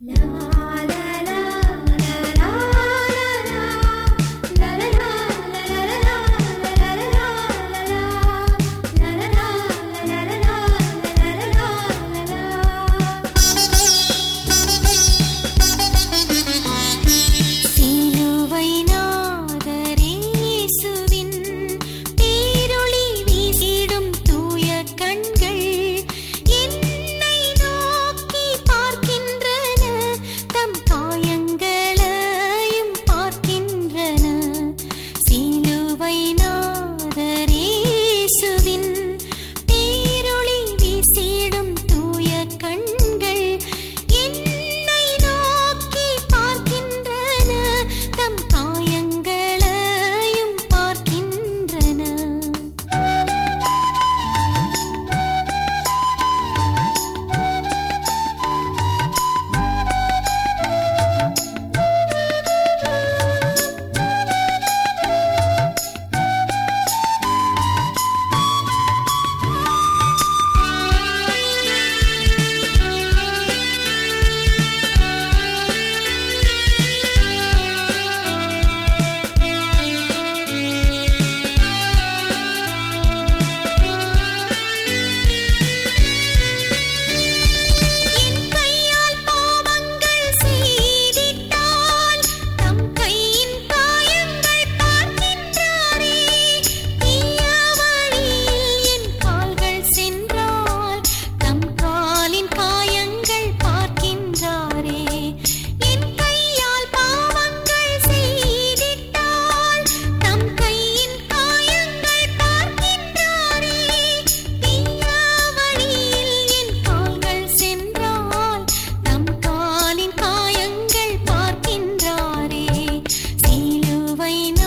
La I know.